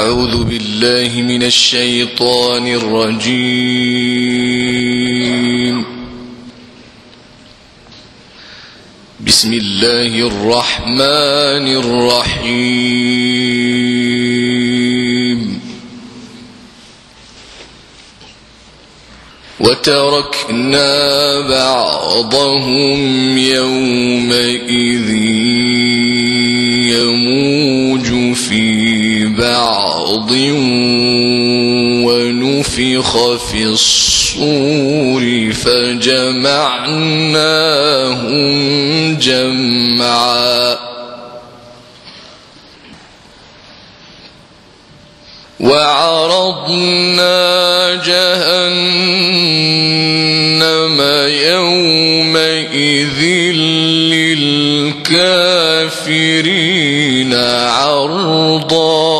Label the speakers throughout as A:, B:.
A: أعوذ بالله من الشيطان الرجيم. بسم الله الرحمن الرحيم. وتركنا بعضهم يومئذ يموج بعض ونفخ في الصور فجمعناهم جمعا. وعرضنا جهنم يومئذ للكافرين عرضا.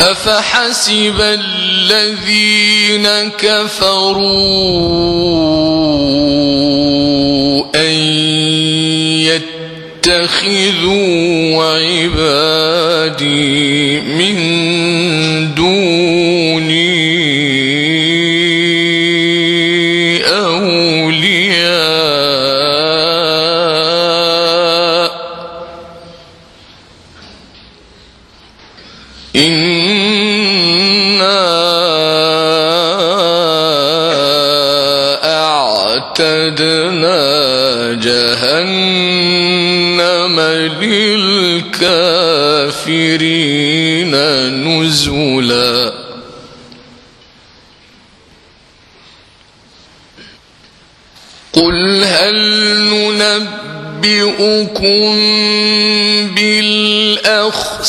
A: أفحسب الذين كفروا أن يتخذوا عبادي من دوني بالأخسرين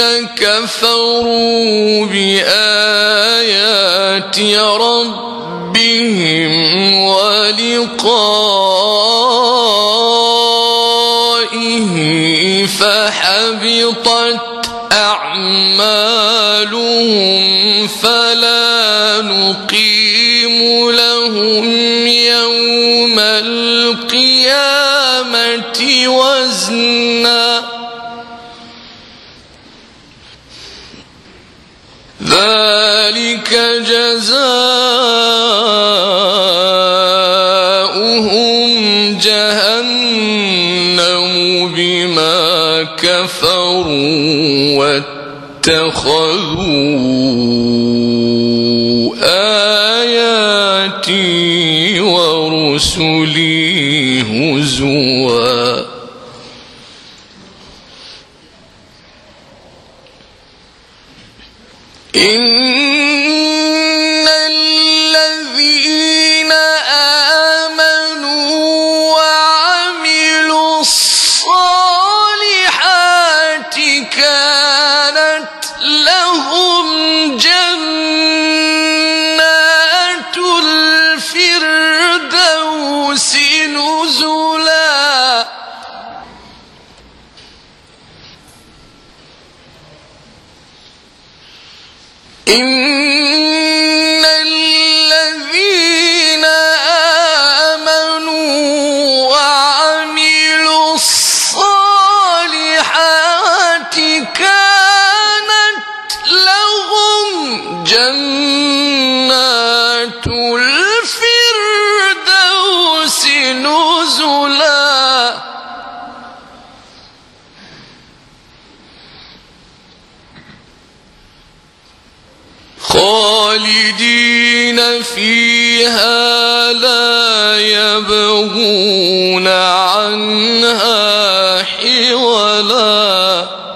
A: الذين كفروا بآيات ربهم ولقائه فحبطت أعمالهم فلا نقيم لهم اتخذوا آياتي ورسلي هزوا. إن الذين آمنوا وعملوا الصالحات كانت لهم ولا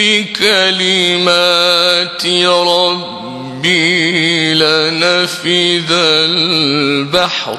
A: لكلمات ربي لنفذ البحر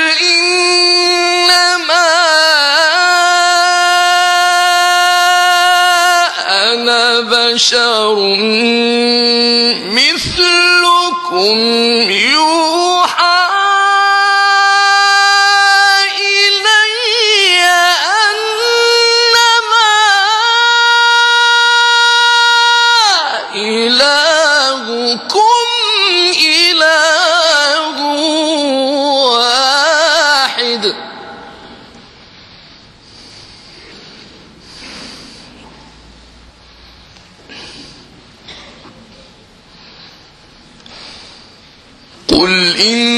A: مثلكم قل إن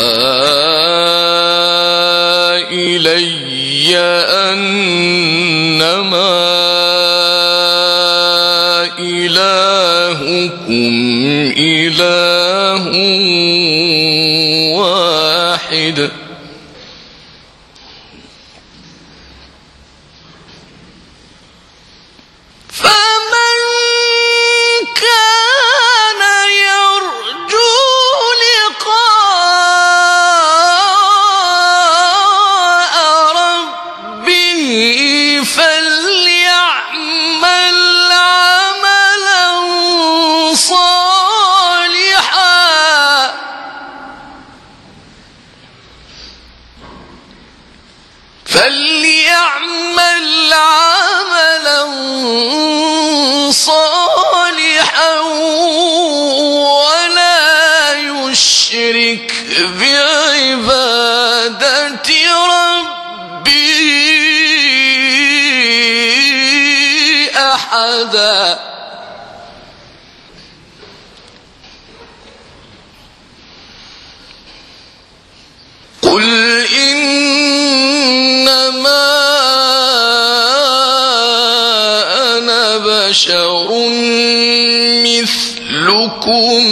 A: آه بعبادة أحدا. قل إنما أنا بشر مثلكم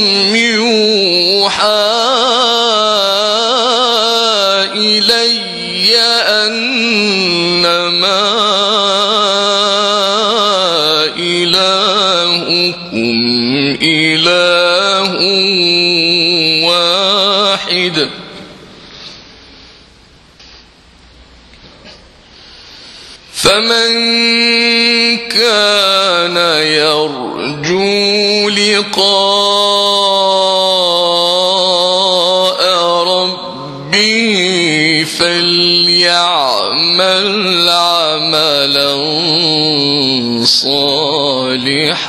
A: فمن كان يرجو لقاء ربه فليعمل عملا صالحا.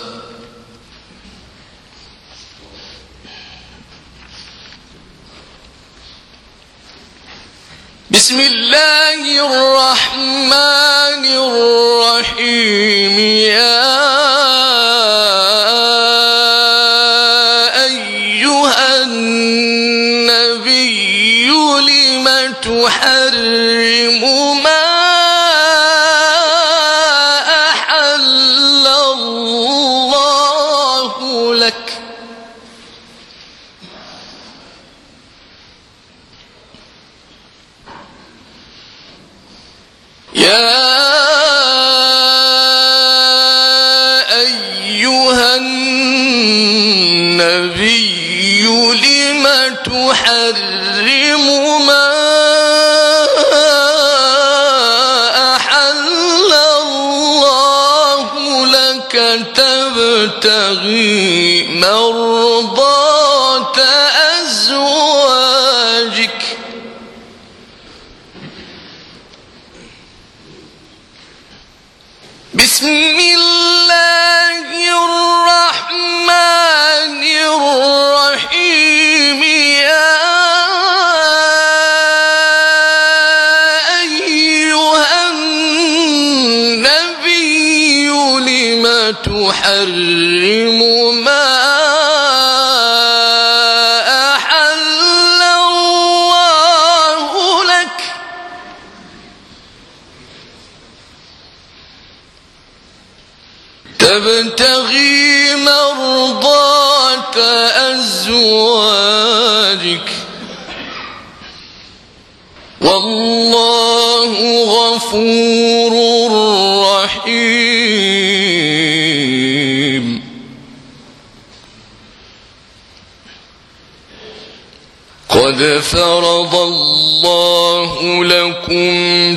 A: بسم الله الرحمن الرحيم. يا أيها النبي لم تحرم ما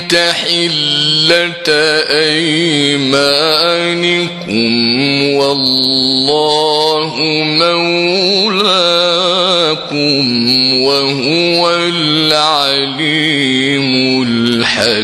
A: تحلة أيمانكم والله مولاكم وهو العليم الحكيم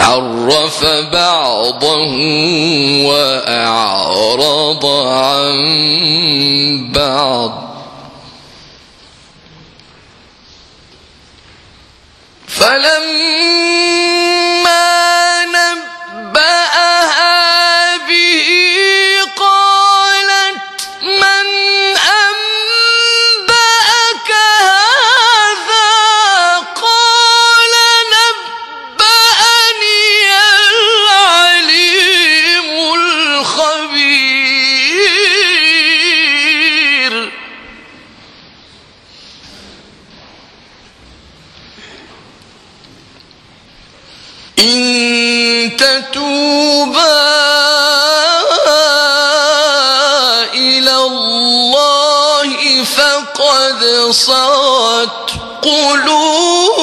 A: عرف بعضه وأعرض عن بعض. فلما قد صغت قلوبكما.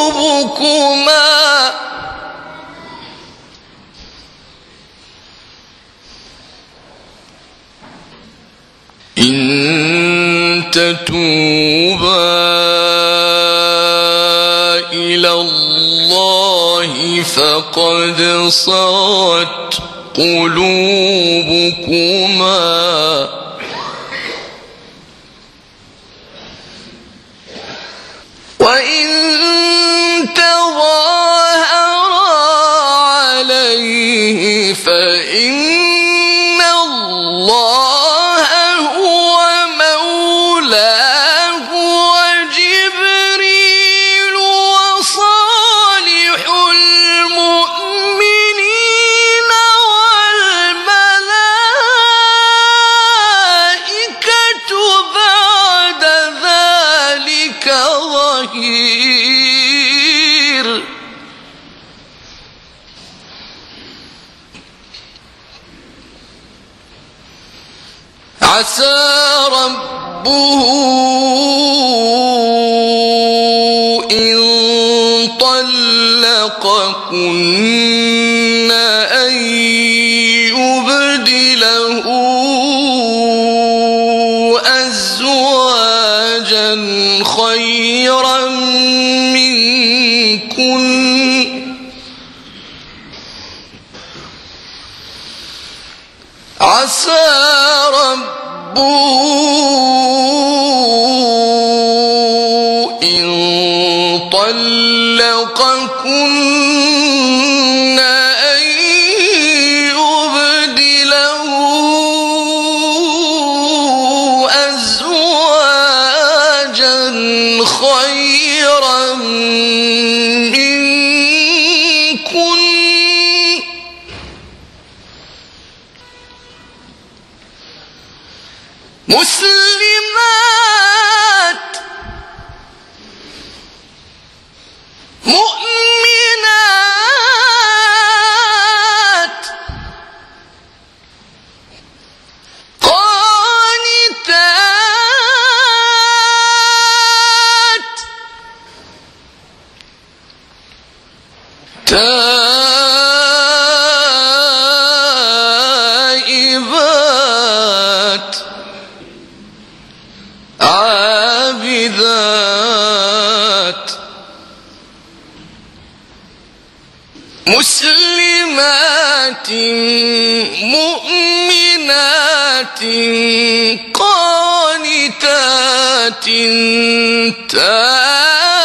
A: إن تتوبا إلى الله فقد صغت قلوبكما. مسلمات مؤمنات قانتات تائبات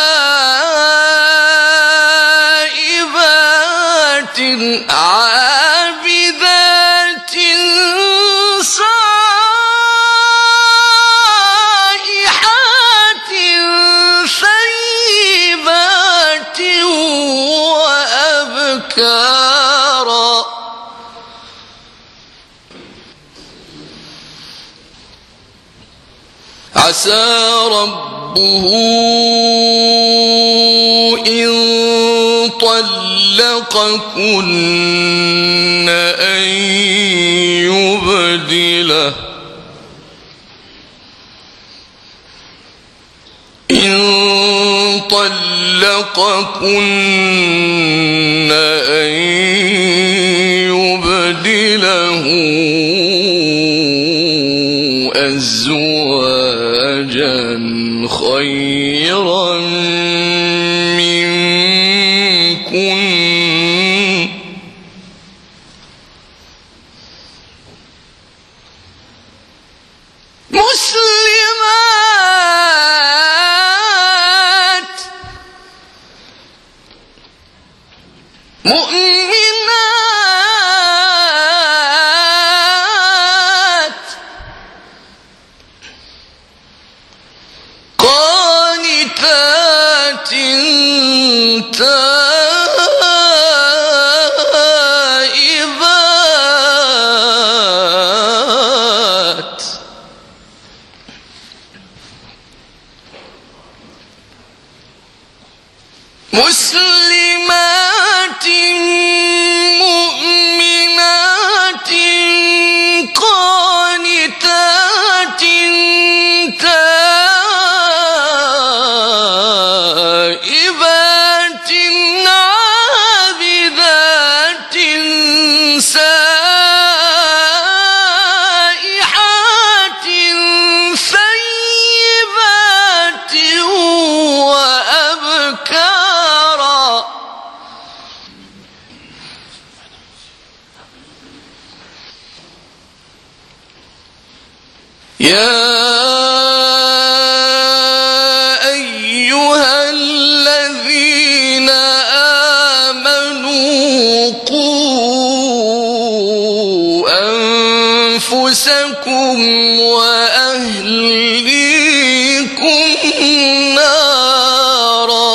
A: إن طلقكن أن يبدله إن طلقكن مسلم أنفسكم وأهليكم نارا.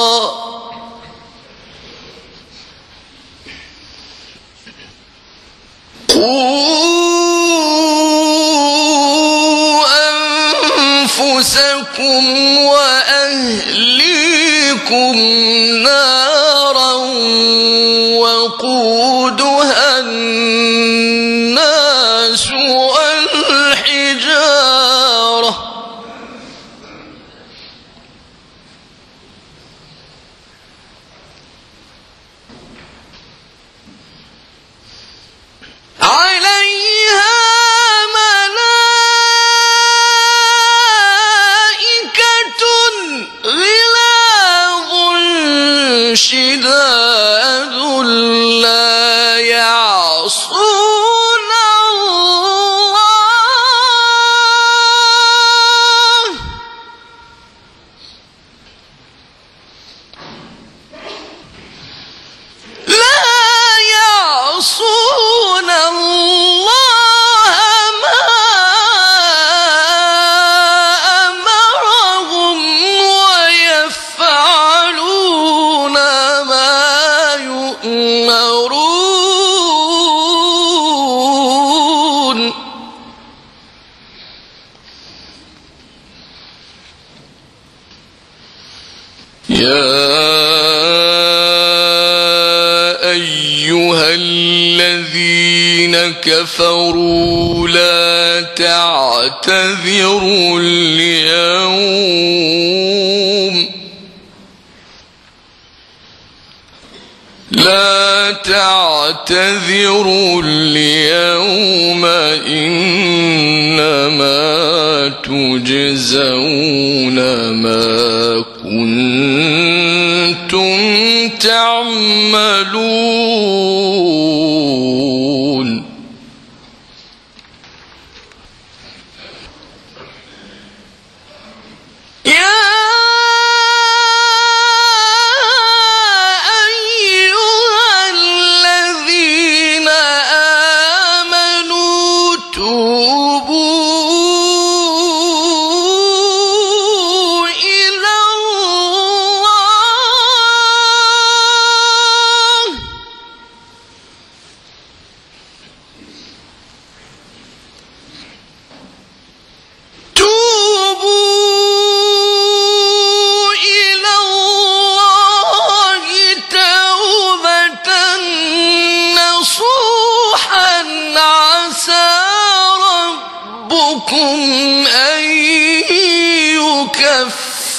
A: أنفسكم وأهليكم نارا. لا تعتذروا اليوم إنما تجزون ما كنتم تعملون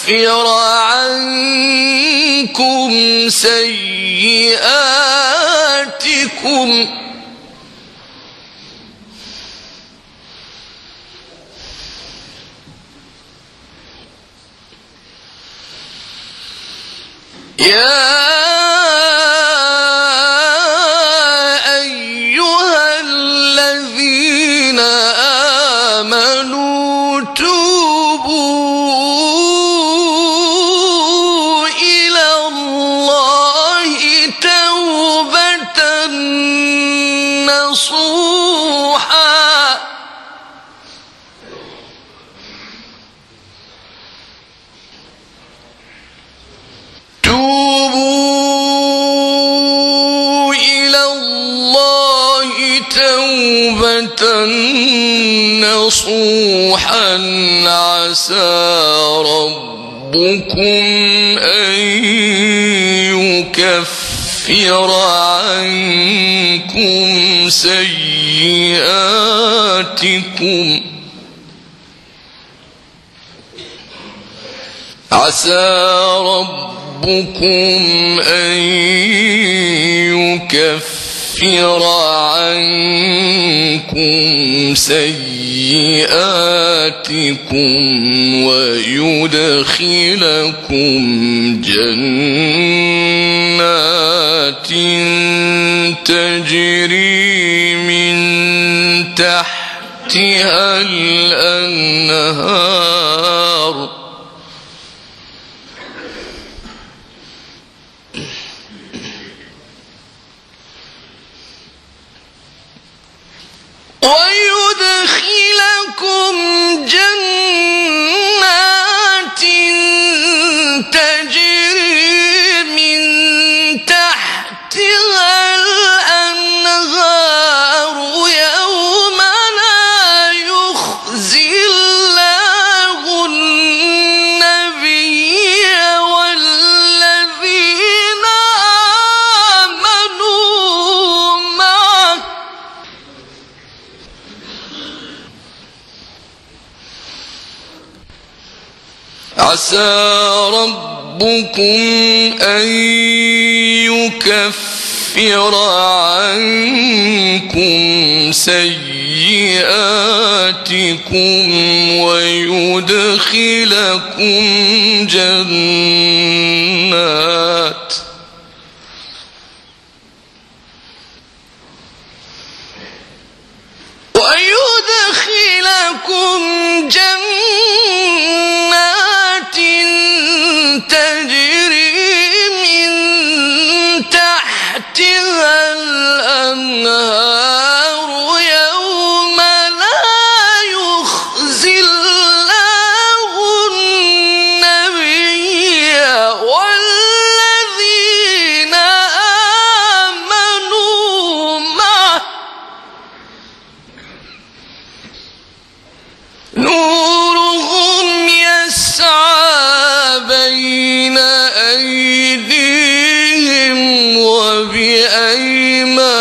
A: يكفر عنكم سيئاتكم يا نصوحا عسى ربكم أن يكفر عنكم سيئاتكم عسى ربكم أن يكفر يكفر عنكم سيئاتكم ويدخلكم جنات تجري من تحتها الأنهار ويدخلكم جنات عسى ربكم أن يكفر عنكم سيئاتكم ويدخلكم جنات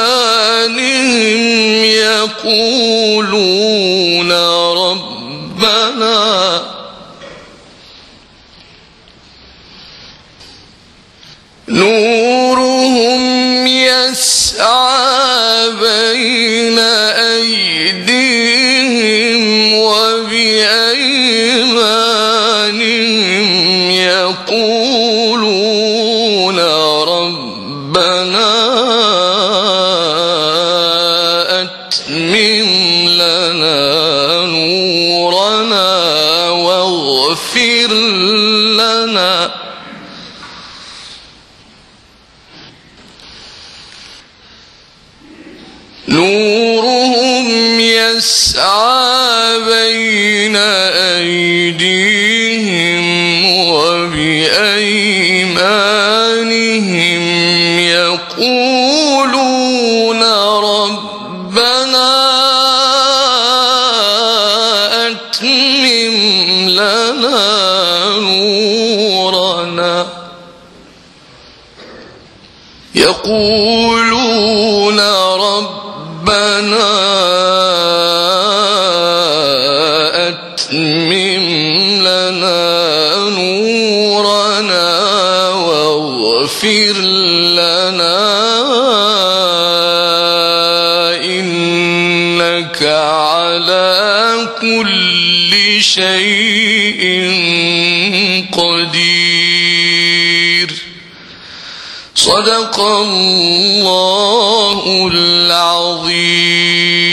A: وبأيمانهم يقولون ربنا نور بين أيديهم وبأيديهم صدق الله العظيم.